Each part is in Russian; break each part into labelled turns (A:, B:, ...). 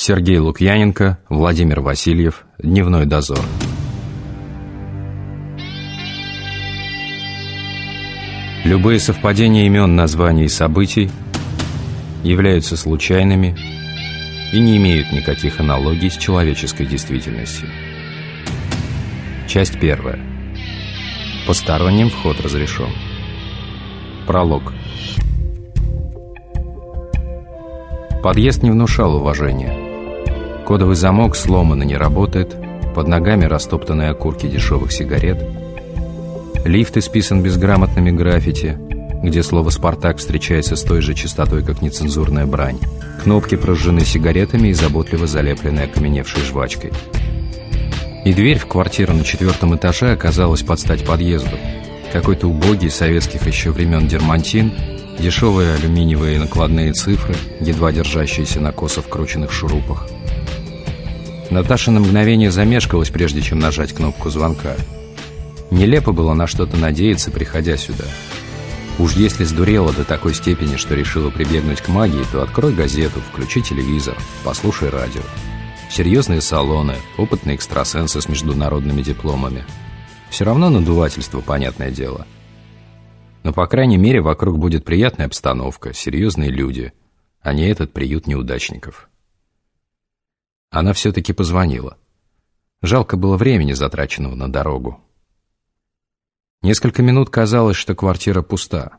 A: Сергей Лукьяненко, Владимир Васильев, Дневной дозор. Любые совпадения имен, названий и событий являются случайными и не имеют никаких аналогий с человеческой действительностью. Часть первая. Посторонним вход разрешен. Пролог. Подъезд не внушал уважения. Кодовый замок сломан и не работает, под ногами растоптанные окурки дешевых сигарет. Лифт исписан безграмотными граффити, где слово «Спартак» встречается с той же частотой, как нецензурная брань. Кнопки прожжены сигаретами и заботливо залеплены окаменевшей жвачкой. И дверь в квартиру на четвертом этаже оказалась под стать подъезду. Какой-то убогий советских еще времен дермантин, дешевые алюминиевые накладные цифры, едва держащиеся на косо вкрученных шурупах – Наташа на мгновение замешкалась, прежде чем нажать кнопку звонка. Нелепо было на что-то надеяться, приходя сюда. Уж если сдурела до такой степени, что решила прибегнуть к магии, то открой газету, включи телевизор, послушай радио. Серьезные салоны, опытные экстрасенсы с международными дипломами. Все равно надувательство, понятное дело. Но, по крайней мере, вокруг будет приятная обстановка, серьезные люди, а не этот приют неудачников. Она все-таки позвонила. Жалко было времени, затраченного на дорогу. Несколько минут казалось, что квартира пуста.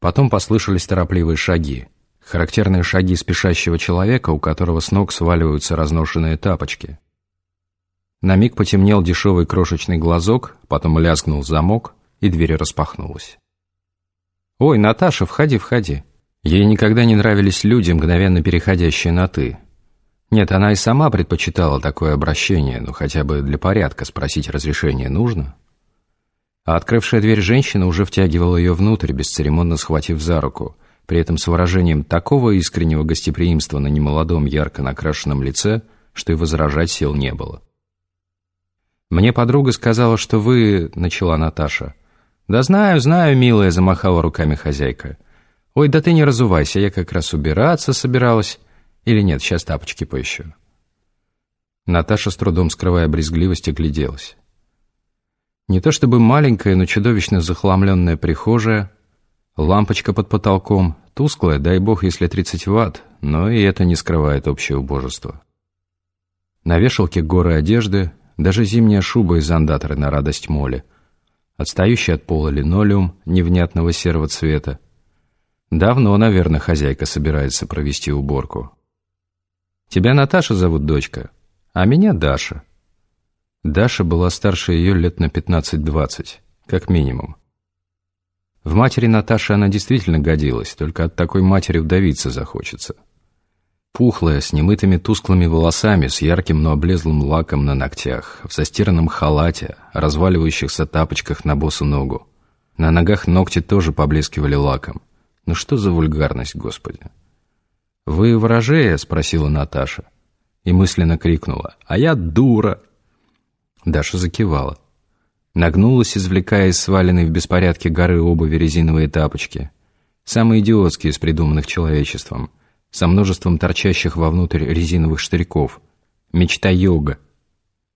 A: Потом послышались торопливые шаги. Характерные шаги спешащего человека, у которого с ног сваливаются разношенные тапочки. На миг потемнел дешевый крошечный глазок, потом лязгнул замок, и дверь распахнулась. «Ой, Наташа, входи, входи». Ей никогда не нравились люди, мгновенно переходящие на «ты». Нет, она и сама предпочитала такое обращение, но хотя бы для порядка спросить разрешение нужно. А открывшая дверь женщина уже втягивала ее внутрь, бесцеремонно схватив за руку, при этом с выражением такого искреннего гостеприимства на немолодом ярко накрашенном лице, что и возражать сил не было. «Мне подруга сказала, что вы...» — начала Наташа. «Да знаю, знаю, милая», — замахала руками хозяйка. «Ой, да ты не разувайся, я как раз убираться собиралась». Или нет, сейчас тапочки поищу. Наташа, с трудом скрывая брезгливость, огляделась. Не то чтобы маленькая, но чудовищно захламленная прихожая, лампочка под потолком, тусклая, дай бог, если 30 ватт, но и это не скрывает общее убожество. На вешалке горы одежды, даже зимняя шуба из андатора на радость моли, отстающий от пола линолеум невнятного серого цвета. Давно, наверное, хозяйка собирается провести уборку. Тебя Наташа зовут, дочка, а меня Даша. Даша была старше ее лет на 15-20, как минимум. В матери Наташи она действительно годилась, только от такой матери удавиться захочется. Пухлая, с немытыми тусклыми волосами, с ярким, но облезлым лаком на ногтях, в застиранном халате, разваливающихся тапочках на босу ногу. На ногах ногти тоже поблескивали лаком. Ну что за вульгарность, Господи! «Вы ворожея?» — спросила Наташа. И мысленно крикнула. «А я дура!» Даша закивала. Нагнулась, извлекая из сваленной в беспорядке горы обуви резиновые тапочки. Самые идиотские из придуманных человечеством. Со множеством торчащих вовнутрь резиновых штырьков. Мечта йога.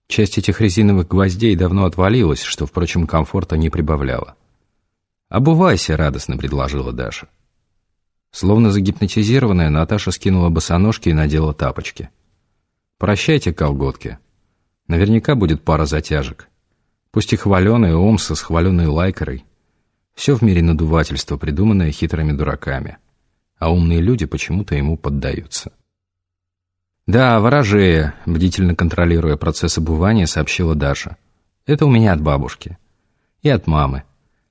A: Часть этих резиновых гвоздей давно отвалилась, что, впрочем, комфорта не прибавляло. «Обувайся», — радостно предложила Даша. Словно загипнотизированная, Наташа скинула босоножки и надела тапочки. «Прощайте, колготки. Наверняка будет пара затяжек. Пусть и хваленая Омса с хваленой лайкерой. Все в мире надувательство, придуманное хитрыми дураками. А умные люди почему-то ему поддаются». «Да, ворожея», — бдительно контролируя процесс обувания, сообщила Даша. «Это у меня от бабушки. И от мамы.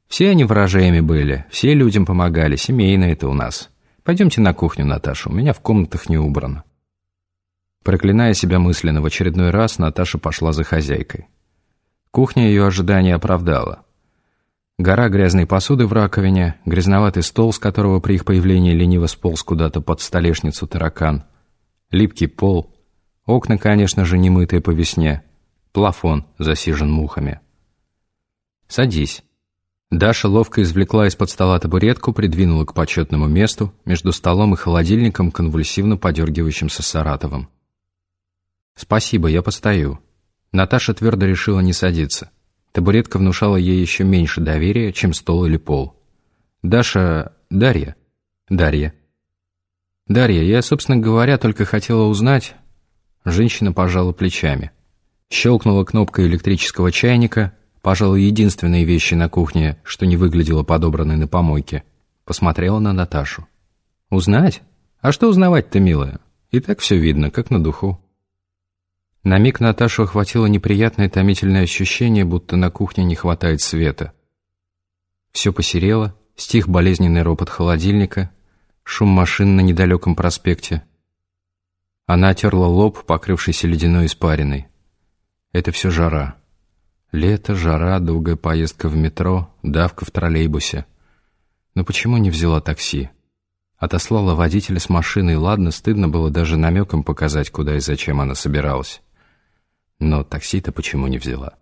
A: Все они ворожеями были, все людям помогали, семейно это у нас. Пойдемте на кухню, Наташа, у меня в комнатах не убрано». Проклиная себя мысленно в очередной раз, Наташа пошла за хозяйкой. Кухня ее ожидания оправдала. Гора грязной посуды в раковине, грязноватый стол, с которого при их появлении лениво сполз куда-то под столешницу таракан, липкий пол, окна, конечно же, немытые по весне, плафон засижен мухами. «Садись». Даша ловко извлекла из-под стола табуретку, придвинула к почетному месту между столом и холодильником, конвульсивно подергивающимся Саратовым. «Спасибо, я постою». Наташа твердо решила не садиться. Табуретка внушала ей еще меньше доверия, чем стол или пол. «Даша... Дарья?» «Дарья». «Дарья, я, собственно говоря, только хотела узнать...» Женщина пожала плечами. Щелкнула кнопкой электрического чайника, пожалуй, единственные вещи на кухне, что не выглядело подобранной на помойке. Посмотрела на Наташу. «Узнать? А что узнавать-то, милая? И так все видно, как на духу». На миг Наташу охватило неприятное томительное ощущение, будто на кухне не хватает света. Все посерело, стих болезненный ропот холодильника, шум машин на недалеком проспекте. Она отерла лоб, покрывшийся ледяной испариной. Это все жара. Лето, жара, долгая поездка в метро, давка в троллейбусе. Но почему не взяла такси? Отослала водителя с машиной, ладно, стыдно было даже намеком показать, куда и зачем она собиралась. Но такси-то почему не взяла?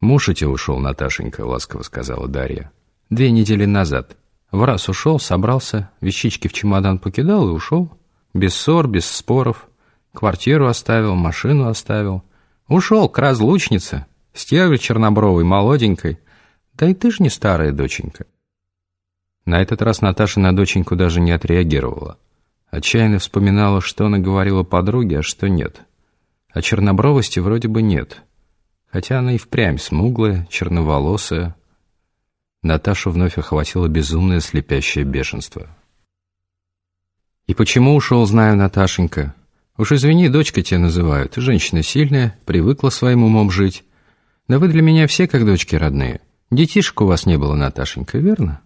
A: «Муж у ушел, Наташенька», — ласково сказала Дарья. «Две недели назад. В раз ушел, собрался, вещички в чемодан покидал и ушел. Без ссор, без споров. Квартиру оставил, машину оставил. Ушел к разлучнице, стерве чернобровой, молоденькой. Да и ты ж не старая доченька». На этот раз Наташа на доченьку даже не отреагировала. Отчаянно вспоминала, что она говорила подруге, а что нет. А чернобровости вроде бы нет. Хотя она и впрямь смуглая, черноволосая. Наташу вновь охватило безумное слепящее бешенство. «И почему ушел, знаю, Наташенька? Уж извини, дочка тебя называют. Женщина сильная, привыкла своим умом жить. Да вы для меня все как дочки родные. Детишек у вас не было, Наташенька, верно?»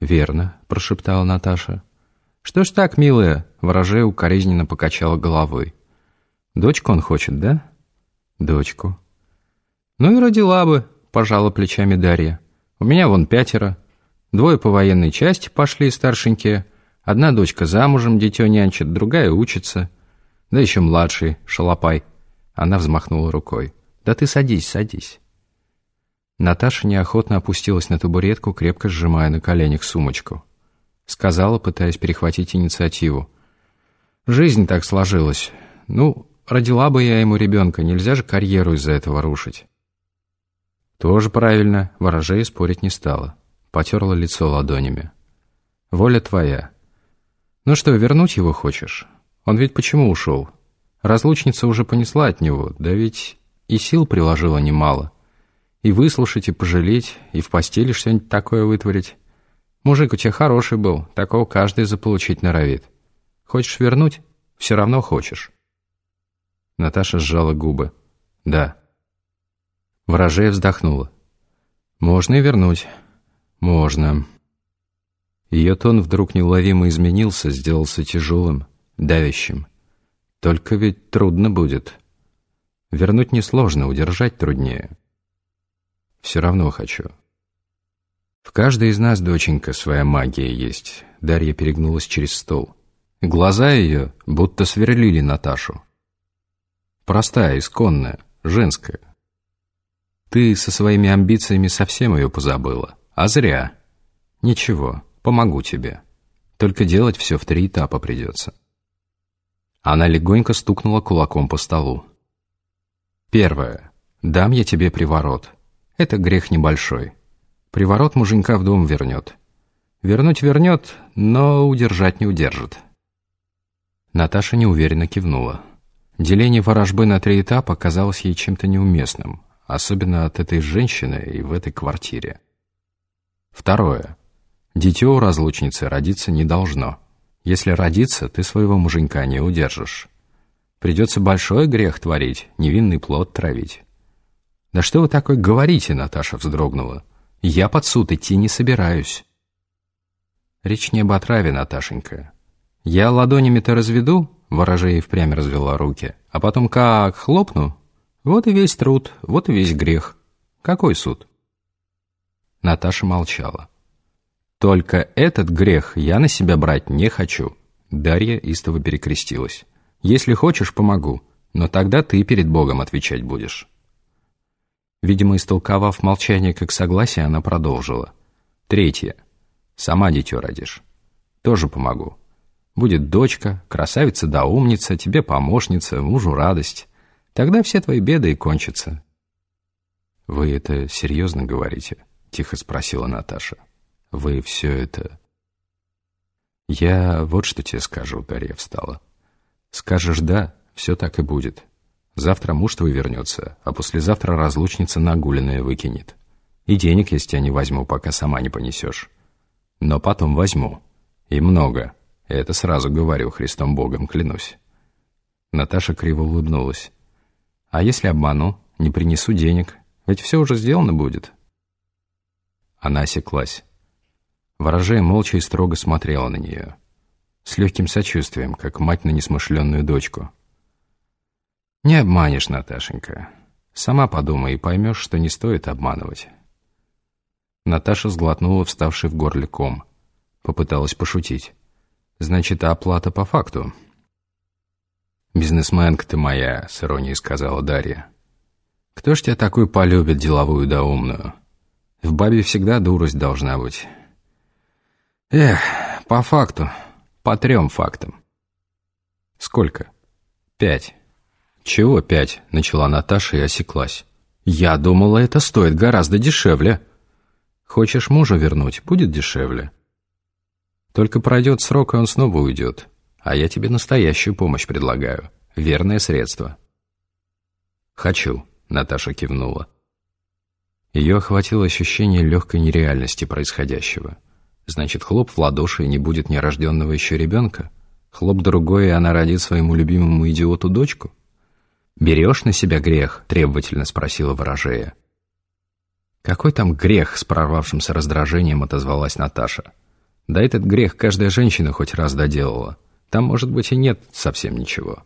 A: «Верно», — прошептала Наташа. «Что ж так, милая?» — ворожея укоризненно покачала головой. Дочку он хочет, да? Дочку. Ну и родила бы, пожала плечами Дарья. У меня вон пятеро. Двое по военной части пошли старшенькие. Одна дочка замужем, дитё нянчит, другая учится. Да еще младший, шалопай. Она взмахнула рукой. Да ты садись, садись. Наташа неохотно опустилась на табуретку, крепко сжимая на коленях сумочку. Сказала, пытаясь перехватить инициативу. «Жизнь так сложилась. Ну, Родила бы я ему ребенка, нельзя же карьеру из-за этого рушить. Тоже правильно, ворожей спорить не стала. Потерла лицо ладонями. Воля твоя. Ну что, вернуть его хочешь? Он ведь почему ушел? Разлучница уже понесла от него, да ведь и сил приложила немало. И выслушать, и пожалеть, и в постели что-нибудь такое вытворить. Мужик у тебя хороший был, такого каждый заполучить норовит. Хочешь вернуть? Все равно хочешь. Наташа сжала губы. «Да». Ворожея вздохнула. «Можно и вернуть. Можно». Ее тон вдруг неуловимо изменился, сделался тяжелым, давящим. «Только ведь трудно будет. Вернуть несложно, удержать труднее. Все равно хочу». «В каждой из нас, доченька, своя магия есть». Дарья перегнулась через стол. Глаза ее будто сверлили Наташу. Простая, исконная, женская. Ты со своими амбициями совсем ее позабыла. А зря. Ничего, помогу тебе. Только делать все в три этапа придется. Она легонько стукнула кулаком по столу. Первое. Дам я тебе приворот. Это грех небольшой. Приворот муженька в дом вернет. Вернуть вернет, но удержать не удержит. Наташа неуверенно кивнула. Деление ворожбы на три этапа казалось ей чем-то неуместным, особенно от этой женщины и в этой квартире. Второе. Дитё у разлучницы родиться не должно. Если родится, ты своего муженька не удержишь. Придется большой грех творить, невинный плод травить. «Да что вы такое говорите?» — Наташа вздрогнула. «Я под суд идти не собираюсь». Речь не об отраве, Наташенька. Я ладонями-то разведу, Ворожея впрямь развела руки. А потом как хлопну, вот и весь труд, вот и весь грех. Какой суд? Наташа молчала. «Только этот грех я на себя брать не хочу». Дарья истово перекрестилась. «Если хочешь, помогу, но тогда ты перед Богом отвечать будешь». Видимо, истолковав молчание как согласие, она продолжила. «Третье. Сама дитё родишь. Тоже помогу. Будет дочка, красавица да умница, тебе помощница, мужу радость. Тогда все твои беды и кончатся». «Вы это серьезно говорите?» — тихо спросила Наташа. «Вы все это...» «Я вот что тебе скажу», — Дарья встала. «Скажешь «да», все так и будет. Завтра муж твой вернется, а послезавтра разлучница нагуленная выкинет. И денег я с тебя не возьму, пока сама не понесешь. Но потом возьму. И много. Это сразу говорю, Христом Богом клянусь». Наташа криво улыбнулась. «А если обману, не принесу денег, ведь все уже сделано будет». Она осеклась. Ворожея молча и строго смотрела на нее. С легким сочувствием, как мать на несмышленную дочку. «Не обманешь, Наташенька. Сама подумай и поймешь, что не стоит обманывать». Наташа сглотнула вставший в горле ком. Попыталась пошутить. «Значит, оплата по факту?» «Бизнесменка ты моя», — с иронией сказала Дарья. «Кто ж тебя такую полюбит, деловую да умную? В бабе всегда дурость должна быть». Эх, по факту, по трем фактам. Сколько? Пять. Чего пять? Начала Наташа и осеклась. Я думала, это стоит гораздо дешевле. Хочешь мужа вернуть, будет дешевле. Только пройдет срок, и он снова уйдет. А я тебе настоящую помощь предлагаю. Верное средство. Хочу, Наташа кивнула. Ее охватило ощущение легкой нереальности происходящего. Значит, хлоп в ладоши и не будет нерожденного еще ребенка? Хлоп другой, и она родит своему любимому идиоту дочку? «Берешь на себя грех?» — требовательно спросила ворожея. «Какой там грех?» — с прорвавшимся раздражением отозвалась Наташа. «Да этот грех каждая женщина хоть раз доделала. Там, может быть, и нет совсем ничего».